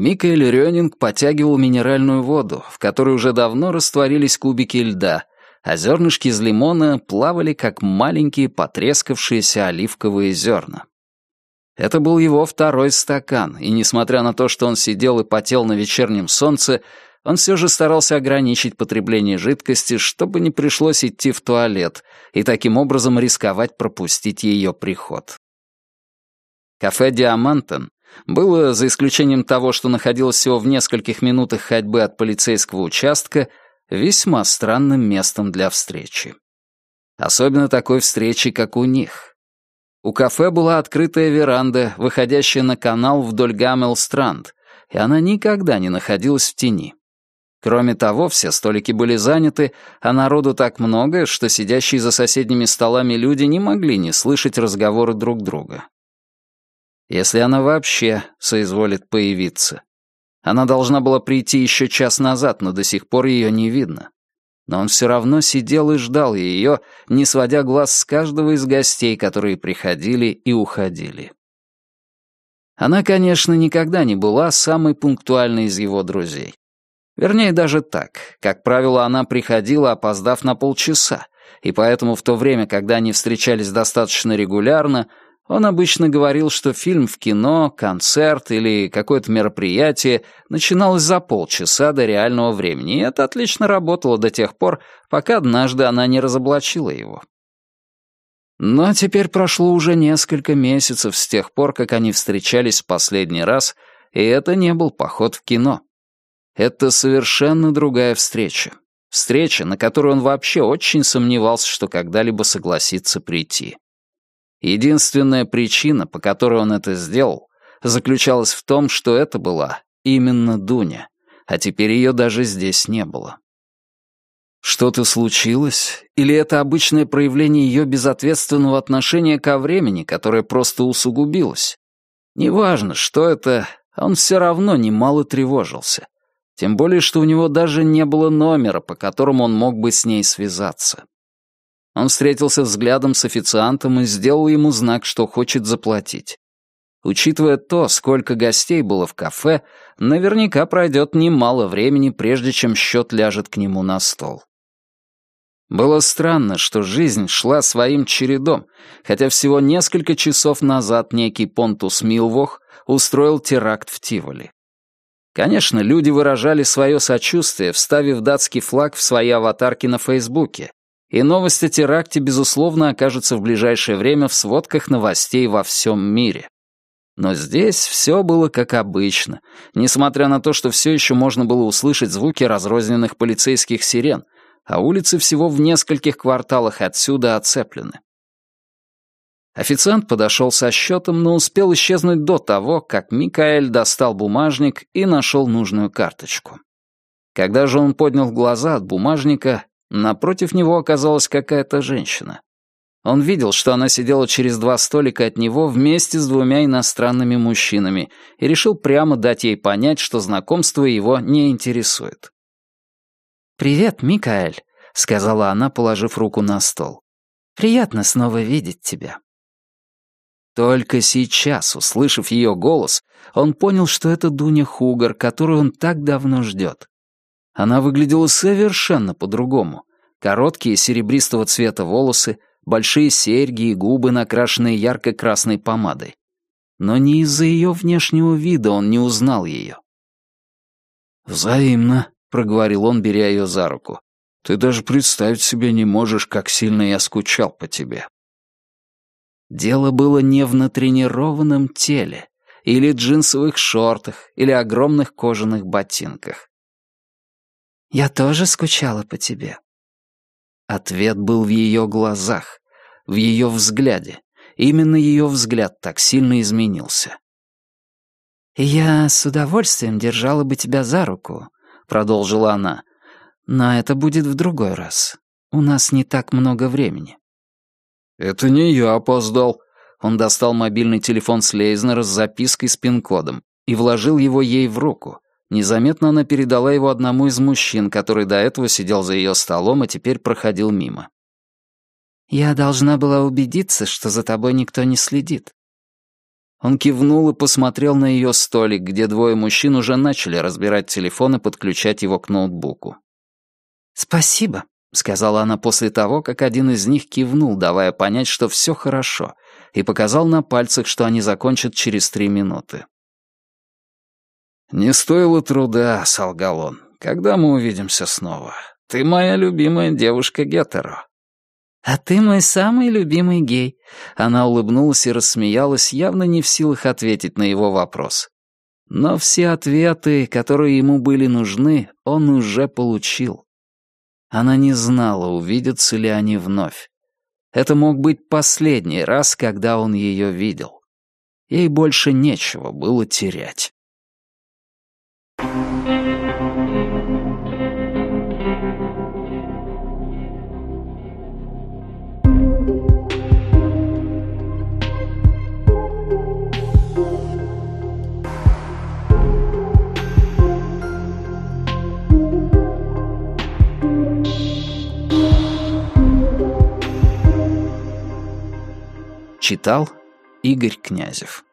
Микаэль Рёнинг потягивал минеральную воду, в которой уже давно растворились кубики льда, а зернышки из лимона плавали, как маленькие потрескавшиеся оливковые зерна. Это был его второй стакан, и несмотря на то, что он сидел и потел на вечернем солнце, он все же старался ограничить потребление жидкости, чтобы не пришлось идти в туалет и таким образом рисковать пропустить ее приход. Кафе «Диамантон» было, за исключением того, что находилось всего в нескольких минутах ходьбы от полицейского участка, весьма странным местом для встречи. Особенно такой встречи, как у них. У кафе была открытая веранда, выходящая на канал вдоль Гаммел-Странд, и она никогда не находилась в тени. Кроме того, все столики были заняты, а народу так много, что сидящие за соседними столами люди не могли не слышать разговоры друг друга. Если она вообще соизволит появиться. Она должна была прийти еще час назад, но до сих пор ее не видно. Но он все равно сидел и ждал ее, не сводя глаз с каждого из гостей, которые приходили и уходили. Она, конечно, никогда не была самой пунктуальной из его друзей. Вернее, даже так. Как правило, она приходила, опоздав на полчаса, и поэтому в то время, когда они встречались достаточно регулярно, он обычно говорил, что фильм в кино, концерт или какое-то мероприятие начиналось за полчаса до реального времени, и это отлично работало до тех пор, пока однажды она не разоблачила его. Но теперь прошло уже несколько месяцев с тех пор, как они встречались в последний раз, и это не был поход в кино. Это совершенно другая встреча. Встреча, на которую он вообще очень сомневался, что когда-либо согласится прийти. Единственная причина, по которой он это сделал, заключалась в том, что это была именно Дуня, а теперь ее даже здесь не было. Что-то случилось? Или это обычное проявление ее безответственного отношения ко времени, которое просто усугубилось? Неважно, что это, он все равно немало тревожился. Тем более, что у него даже не было номера, по которому он мог бы с ней связаться. Он встретился взглядом с официантом и сделал ему знак, что хочет заплатить. Учитывая то, сколько гостей было в кафе, наверняка пройдет немало времени, прежде чем счет ляжет к нему на стол. Было странно, что жизнь шла своим чередом, хотя всего несколько часов назад некий Понтус Милвох устроил теракт в Тиволи. Конечно, люди выражали свое сочувствие, вставив датский флаг в свои аватарки на Фейсбуке, и новость о теракте, безусловно, окажется в ближайшее время в сводках новостей во всем мире. Но здесь все было как обычно, несмотря на то, что все еще можно было услышать звуки разрозненных полицейских сирен, а улицы всего в нескольких кварталах отсюда оцеплены. Официант подошел со счетом, но успел исчезнуть до того, как Микаэль достал бумажник и нашел нужную карточку. Когда же он поднял глаза от бумажника, Напротив него оказалась какая-то женщина. Он видел, что она сидела через два столика от него вместе с двумя иностранными мужчинами и решил прямо дать ей понять, что знакомство его не интересует. «Привет, Микаэль», — сказала она, положив руку на стол. «Приятно снова видеть тебя». Только сейчас, услышав ее голос, он понял, что это Дуня Хугар, которую он так давно ждет. Она выглядела совершенно по-другому. Короткие серебристого цвета волосы, большие серьги и губы, накрашенные ярко-красной помадой. Но не из-за ее внешнего вида он не узнал ее. «Взаимно», — проговорил он, беря ее за руку. «Ты даже представить себе не можешь, как сильно я скучал по тебе». Дело было не в натренированном теле, или джинсовых шортах, или огромных кожаных ботинках. Я тоже скучала по тебе». Ответ был в ее глазах, в ее взгляде. Именно ее взгляд так сильно изменился. «Я с удовольствием держала бы тебя за руку», — продолжила она. «Но это будет в другой раз. У нас не так много времени». «Это не я опоздал». Он достал мобильный телефон Слейзнера с запиской с пин-кодом и вложил его ей в руку, Незаметно она передала его одному из мужчин, который до этого сидел за ее столом и теперь проходил мимо. «Я должна была убедиться, что за тобой никто не следит». Он кивнул и посмотрел на ее столик, где двое мужчин уже начали разбирать телефон и подключать его к ноутбуку. «Спасибо», — сказала она после того, как один из них кивнул, давая понять, что все хорошо, и показал на пальцах, что они закончат через три минуты. «Не стоило труда», — солгал он. «Когда мы увидимся снова? Ты моя любимая девушка Гетеро». «А ты мой самый любимый гей». Она улыбнулась и рассмеялась, явно не в силах ответить на его вопрос. Но все ответы, которые ему были нужны, он уже получил. Она не знала, увидятся ли они вновь. Это мог быть последний раз, когда он ее видел. Ей больше нечего было терять. Читал Игорь Князев